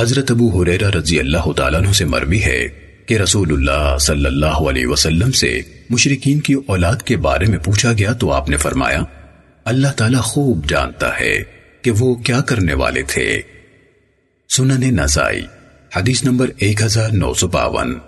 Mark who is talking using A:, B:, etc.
A: حضرت ابو حریرہ رضی اللہ تعالیٰ عنہ سے مرمی ہے کہ رسول اللہ صلی اللہ علیہ وسلم سے مشرقین کی اولاد کے بارے میں پوچھا گیا تو آپ نے فرمایا، اللہ تعالیٰ خوب جانتا ہے کہ وہ کیا کرنے والے تھے۔ سنن نسائی حدیث نمبر ایک ہزار نو سو باون۔